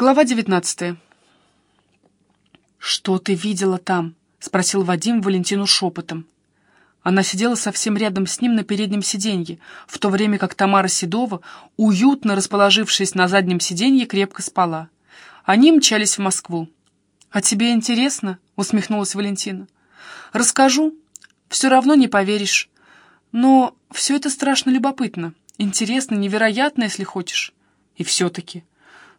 Глава девятнадцатая. «Что ты видела там?» — спросил Вадим Валентину шепотом. Она сидела совсем рядом с ним на переднем сиденье, в то время как Тамара Седова, уютно расположившись на заднем сиденье, крепко спала. Они мчались в Москву. «А тебе интересно?» — усмехнулась Валентина. «Расскажу. Все равно не поверишь. Но все это страшно любопытно. Интересно, невероятно, если хочешь. И все-таки.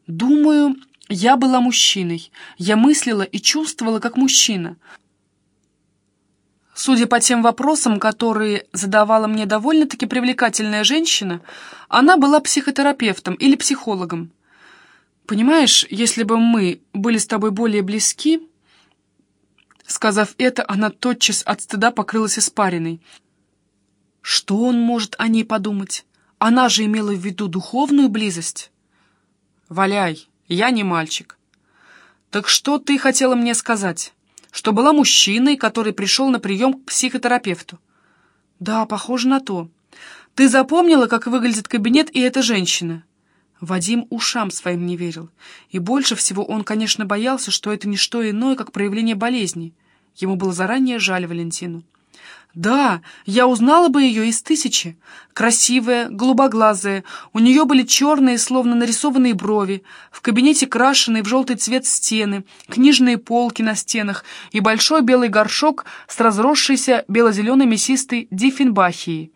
Думаю, я была мужчиной. Я мыслила и чувствовала как мужчина. Судя по тем вопросам, которые задавала мне довольно-таки привлекательная женщина, она была психотерапевтом или психологом. Понимаешь, если бы мы были с тобой более близки... Сказав это, она тотчас от стыда покрылась испариной. Что он может о ней подумать? Она же имела в виду духовную близость. «Валяй, я не мальчик». «Так что ты хотела мне сказать? Что была мужчиной, который пришел на прием к психотерапевту?» «Да, похоже на то. Ты запомнила, как выглядит кабинет и эта женщина?» Вадим ушам своим не верил. И больше всего он, конечно, боялся, что это не что иное, как проявление болезни. Ему было заранее жаль Валентину. Да, я узнала бы ее из тысячи. Красивая, голубоглазая, у нее были черные, словно нарисованные брови, в кабинете крашеные в желтый цвет стены, книжные полки на стенах и большой белый горшок с разросшейся бело-зеленой мясистой диффенбахией.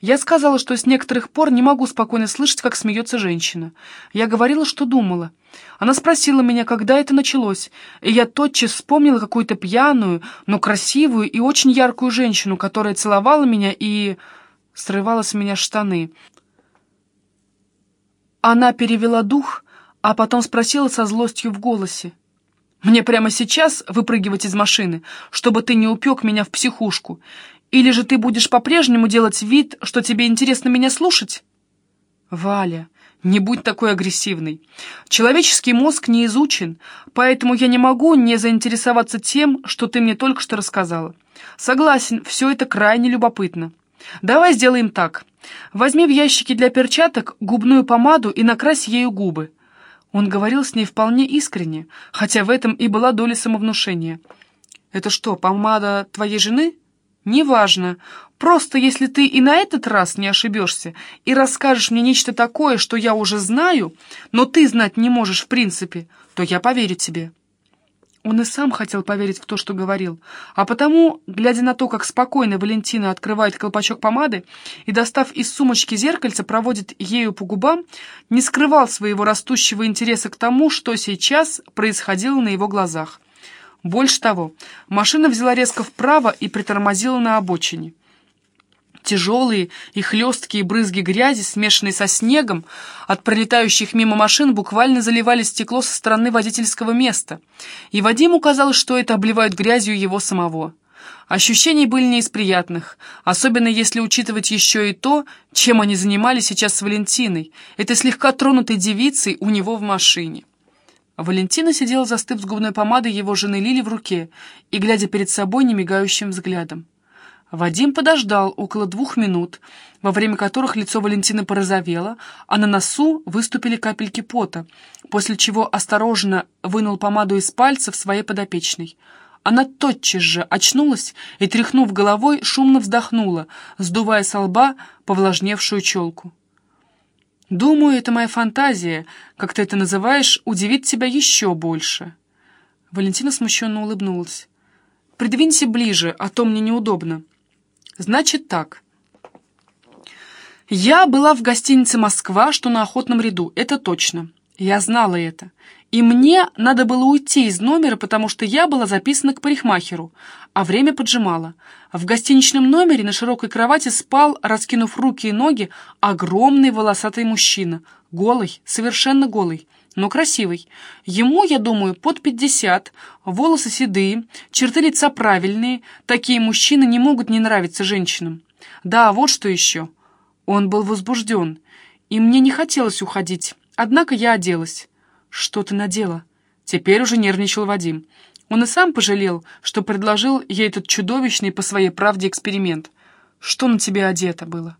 Я сказала, что с некоторых пор не могу спокойно слышать, как смеется женщина. Я говорила, что думала. Она спросила меня, когда это началось, и я тотчас вспомнила какую-то пьяную, но красивую и очень яркую женщину, которая целовала меня и... срывала с меня штаны. Она перевела дух, а потом спросила со злостью в голосе. «Мне прямо сейчас выпрыгивать из машины, чтобы ты не упек меня в психушку, или же ты будешь по-прежнему делать вид, что тебе интересно меня слушать? Валя, не будь такой агрессивной. Человеческий мозг не изучен, поэтому я не могу не заинтересоваться тем, что ты мне только что рассказала. Согласен, все это крайне любопытно. Давай сделаем так. Возьми в ящике для перчаток губную помаду и накрась ею губы. Он говорил с ней вполне искренне, хотя в этом и была доля самовнушения. «Это что, помада твоей жены?» «Неважно. Просто если ты и на этот раз не ошибешься и расскажешь мне нечто такое, что я уже знаю, но ты знать не можешь в принципе, то я поверю тебе». Он и сам хотел поверить в то, что говорил, а потому, глядя на то, как спокойно Валентина открывает колпачок помады и, достав из сумочки зеркальце, проводит ею по губам, не скрывал своего растущего интереса к тому, что сейчас происходило на его глазах. Больше того, машина взяла резко вправо и притормозила на обочине. Тяжелые и хлесткие брызги грязи, смешанные со снегом, от пролетающих мимо машин буквально заливали стекло со стороны водительского места, и Вадиму казалось, что это обливают грязью его самого. Ощущения были не из приятных, особенно если учитывать еще и то, чем они занимались сейчас с Валентиной, этой слегка тронутой девицей у него в машине. Валентина сидела, застыв с губной помадой его жены Лили в руке и глядя перед собой немигающим взглядом. Вадим подождал около двух минут, во время которых лицо Валентины порозовело, а на носу выступили капельки пота, после чего осторожно вынул помаду из пальцев своей подопечной. Она тотчас же очнулась и, тряхнув головой, шумно вздохнула, сдувая со лба повлажневшую челку. Думаю, это моя фантазия, как ты это называешь, удивит тебя еще больше. Валентина смущенно улыбнулась. Придвинься ближе, а то мне неудобно. Значит так. Я была в гостинице «Москва», что на Охотном ряду, это точно. Я знала это. И мне надо было уйти из номера, потому что я была записана к парикмахеру, а время поджимало. В гостиничном номере на широкой кровати спал, раскинув руки и ноги, огромный волосатый мужчина. Голый, совершенно голый, но красивый. Ему, я думаю, под пятьдесят, волосы седые, черты лица правильные. Такие мужчины не могут не нравиться женщинам. Да, вот что еще. Он был возбужден, и мне не хотелось уходить, однако я оделась. «Что ты надела?» Теперь уже нервничал Вадим. Он и сам пожалел, что предложил ей этот чудовищный по своей правде эксперимент. Что на тебе одето было?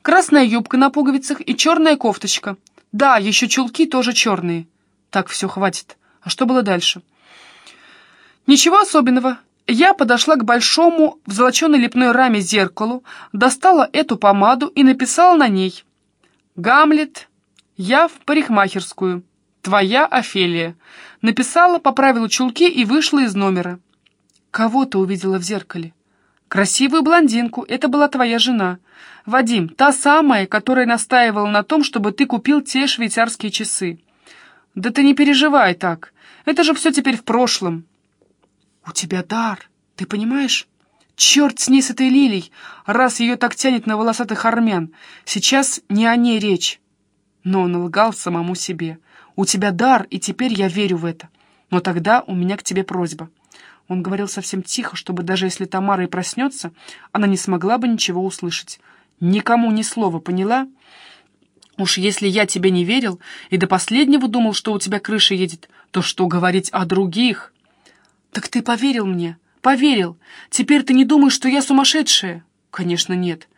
Красная юбка на пуговицах и черная кофточка. Да, еще чулки тоже черные. Так, все, хватит. А что было дальше? Ничего особенного. Я подошла к большому в золоченой лепной раме зеркалу, достала эту помаду и написала на ней «Гамлет, я в парикмахерскую, твоя Офелия». Написала, поправила чулки и вышла из номера. «Кого ты увидела в зеркале?» «Красивую блондинку, это была твоя жена. Вадим, та самая, которая настаивала на том, чтобы ты купил те швейцарские часы». «Да ты не переживай так, это же все теперь в прошлом». «У тебя дар, ты понимаешь? Черт с ней с этой лилией, раз ее так тянет на волосатых армян. Сейчас не о ней речь». Но он лгал самому себе. «У тебя дар, и теперь я верю в это. Но тогда у меня к тебе просьба». Он говорил совсем тихо, чтобы даже если Тамара и проснется, она не смогла бы ничего услышать. «Никому ни слова, поняла?» «Уж если я тебе не верил и до последнего думал, что у тебя крыша едет, то что говорить о других?» «Так ты поверил мне? Поверил. Теперь ты не думаешь, что я сумасшедшая?» «Конечно, нет.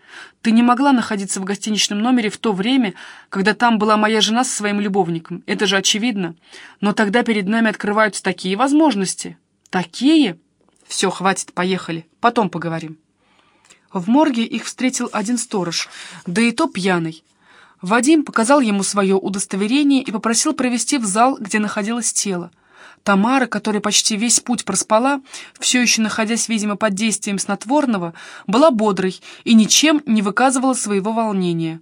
Ты не могла находиться в гостиничном номере в то время, когда там была моя жена со своим любовником. Это же очевидно. Но тогда перед нами открываются такие возможности. Такие? Все, хватит, поехали. Потом поговорим». В морге их встретил один сторож, да и то пьяный. Вадим показал ему свое удостоверение и попросил провести в зал, где находилось тело. Тамара, которая почти весь путь проспала, все еще находясь, видимо, под действием снотворного, была бодрой и ничем не выказывала своего волнения.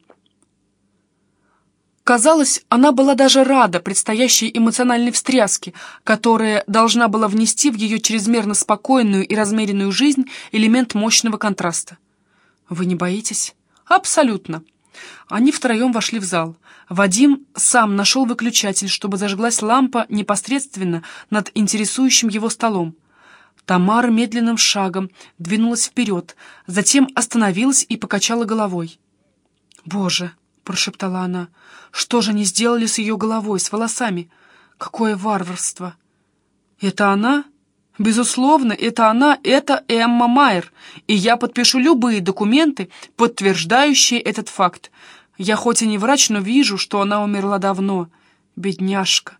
Казалось, она была даже рада предстоящей эмоциональной встряске, которая должна была внести в ее чрезмерно спокойную и размеренную жизнь элемент мощного контраста. «Вы не боитесь?» «Абсолютно». Они втроем вошли в зал. Вадим сам нашел выключатель, чтобы зажглась лампа непосредственно над интересующим его столом. Тамара медленным шагом двинулась вперед, затем остановилась и покачала головой. «Боже!» — прошептала она. «Что же они сделали с ее головой, с волосами? Какое варварство!» «Это она?» «Безусловно, это она, это Эмма Майер, и я подпишу любые документы, подтверждающие этот факт. Я хоть и не врач, но вижу, что она умерла давно. Бедняжка.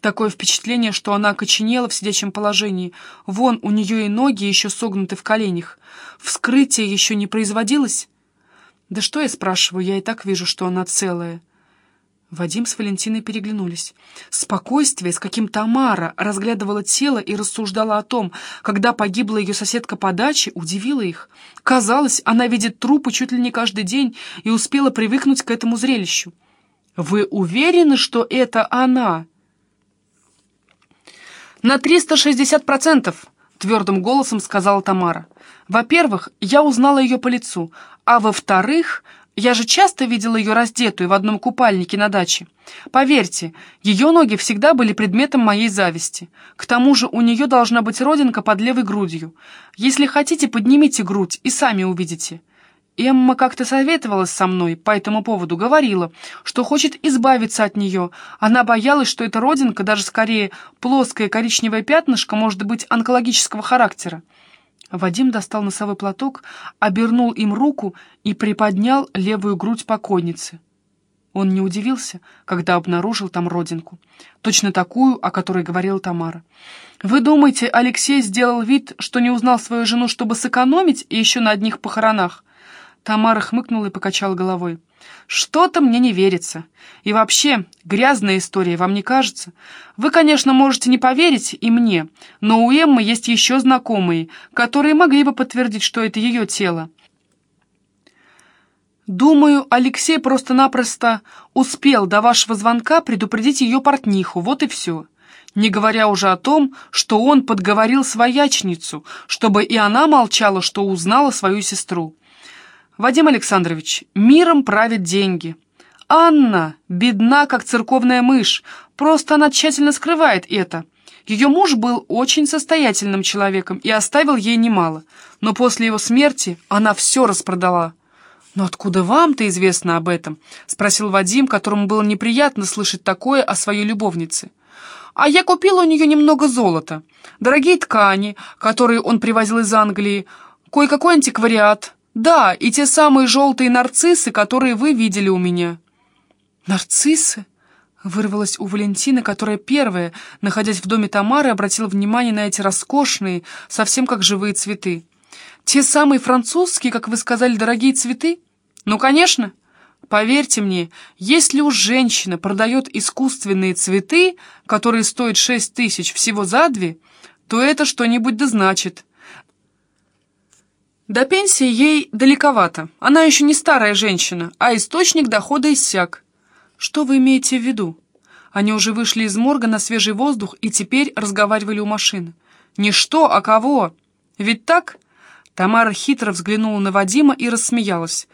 Такое впечатление, что она окоченела в сидячем положении. Вон, у нее и ноги еще согнуты в коленях. Вскрытие еще не производилось? Да что я спрашиваю, я и так вижу, что она целая. Вадим с Валентиной переглянулись. Спокойствие, с каким Тамара разглядывала тело и рассуждала о том, когда погибла ее соседка по даче, удивило их. Казалось, она видит трупы чуть ли не каждый день и успела привыкнуть к этому зрелищу. «Вы уверены, что это она?» «На 360%!» — твердым голосом сказала Тамара. «Во-первых, я узнала ее по лицу, а во-вторых, я же часто видела ее раздетую в одном купальнике на даче. Поверьте, ее ноги всегда были предметом моей зависти. К тому же у нее должна быть родинка под левой грудью. Если хотите, поднимите грудь и сами увидите. Эмма как-то советовалась со мной по этому поводу, говорила, что хочет избавиться от нее. Она боялась, что эта родинка, даже скорее плоское коричневое пятнышко, может быть онкологического характера. Вадим достал носовой платок, обернул им руку и приподнял левую грудь покойницы. Он не удивился, когда обнаружил там родинку. Точно такую, о которой говорила Тамара. «Вы думаете, Алексей сделал вид, что не узнал свою жену, чтобы сэкономить, и еще на одних похоронах?» Тамара хмыкнула и покачала головой. Что-то мне не верится. И вообще, грязная история, вам не кажется? Вы, конечно, можете не поверить и мне, но у Эммы есть еще знакомые, которые могли бы подтвердить, что это ее тело. Думаю, Алексей просто-напросто успел до вашего звонка предупредить ее портниху, вот и все. Не говоря уже о том, что он подговорил своячницу, чтобы и она молчала, что узнала свою сестру. Вадим Александрович, миром правят деньги. Анна бедна, как церковная мышь, просто она тщательно скрывает это. Ее муж был очень состоятельным человеком и оставил ей немало, но после его смерти она все распродала. «Но откуда вам-то известно об этом?» — спросил Вадим, которому было неприятно слышать такое о своей любовнице. «А я купил у нее немного золота, дорогие ткани, которые он привозил из Англии, кое-какой антиквариат, «Да, и те самые желтые нарциссы, которые вы видели у меня». «Нарциссы? Вырвалась у Валентины, которая первая, находясь в доме Тамары, обратила внимание на эти роскошные, совсем как живые цветы. «Те самые французские, как вы сказали, дорогие цветы?» «Ну, конечно!» Поверьте мне, если уж женщина продает искусственные цветы, которые стоят шесть тысяч всего за две, то это что-нибудь да значит. До пенсии ей далековато. Она еще не старая женщина, а источник дохода иссяк. «Что вы имеете в виду?» Они уже вышли из морга на свежий воздух и теперь разговаривали у машины. «Не что, а кого? Ведь так?» Тамара хитро взглянула на Вадима и рассмеялась.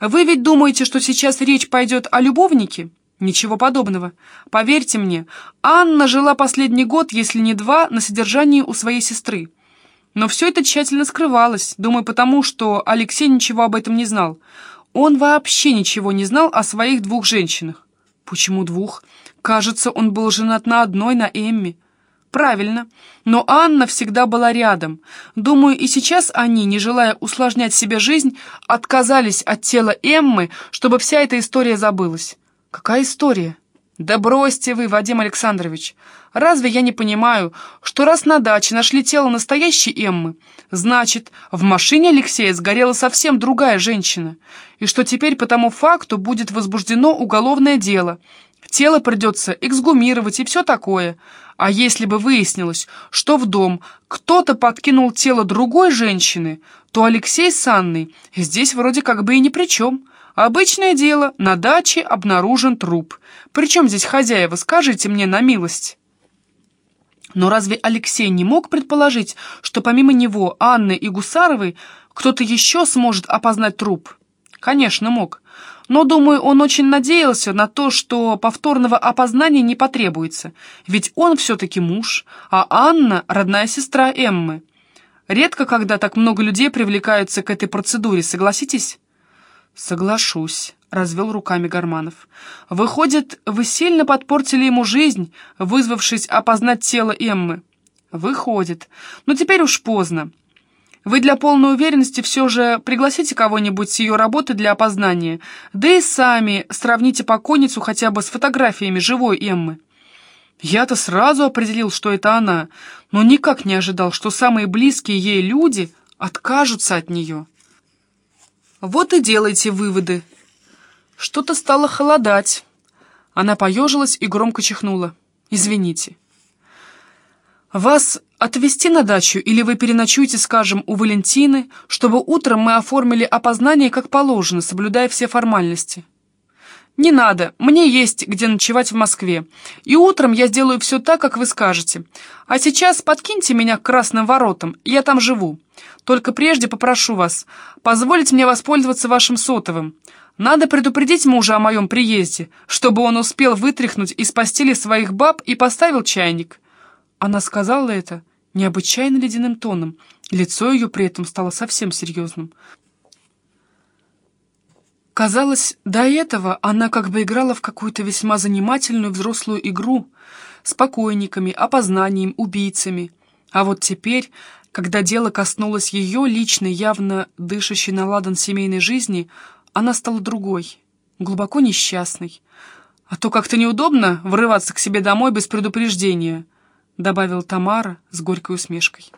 «Вы ведь думаете, что сейчас речь пойдет о любовнике?» «Ничего подобного. Поверьте мне, Анна жила последний год, если не два, на содержании у своей сестры. Но все это тщательно скрывалось, думаю, потому что Алексей ничего об этом не знал. Он вообще ничего не знал о своих двух женщинах. Почему двух? Кажется, он был женат на одной, на Эмми. Правильно. Но Анна всегда была рядом. Думаю, и сейчас они, не желая усложнять себе жизнь, отказались от тела Эммы, чтобы вся эта история забылась. Какая история? Да бросьте вы, Вадим Александрович. Разве я не понимаю, что раз на даче нашли тело настоящей Эммы, значит, в машине Алексея сгорела совсем другая женщина, и что теперь по тому факту будет возбуждено уголовное дело. Тело придется эксгумировать и все такое. А если бы выяснилось, что в дом кто-то подкинул тело другой женщины, то Алексей с Анной здесь вроде как бы и ни при чем. Обычное дело, на даче обнаружен труп. Причем здесь хозяева, скажите мне на милость. Но разве Алексей не мог предположить, что помимо него, Анны и Гусаровой, кто-то еще сможет опознать труп? Конечно, мог. Но, думаю, он очень надеялся на то, что повторного опознания не потребуется, ведь он все-таки муж, а Анна — родная сестра Эммы. Редко когда так много людей привлекаются к этой процедуре, согласитесь? Соглашусь развел руками Гарманов. «Выходит, вы сильно подпортили ему жизнь, вызвавшись опознать тело Эммы?» «Выходит. Но теперь уж поздно. Вы для полной уверенности все же пригласите кого-нибудь с ее работы для опознания, да и сами сравните покойницу хотя бы с фотографиями живой Эммы». Я-то сразу определил, что это она, но никак не ожидал, что самые близкие ей люди откажутся от нее. Вот и делайте выводы, что-то стало холодать. Она поежилась и громко чихнула. «Извините». «Вас отвезти на дачу или вы переночуете, скажем, у Валентины, чтобы утром мы оформили опознание как положено, соблюдая все формальности?» «Не надо, мне есть где ночевать в Москве, и утром я сделаю все так, как вы скажете. А сейчас подкиньте меня к Красным воротам, я там живу. Только прежде попрошу вас, позволить мне воспользоваться вашим сотовым. Надо предупредить мужа о моем приезде, чтобы он успел вытряхнуть из постели своих баб и поставил чайник». Она сказала это необычайно ледяным тоном. Лицо ее при этом стало совсем серьезным. Казалось, до этого она как бы играла в какую-то весьма занимательную взрослую игру с покойниками, опознанием, убийцами. А вот теперь, когда дело коснулось ее личной, явно дышащей на ладан семейной жизни, она стала другой, глубоко несчастной. А то как-то неудобно врываться к себе домой без предупреждения, добавила Тамара с горькой усмешкой.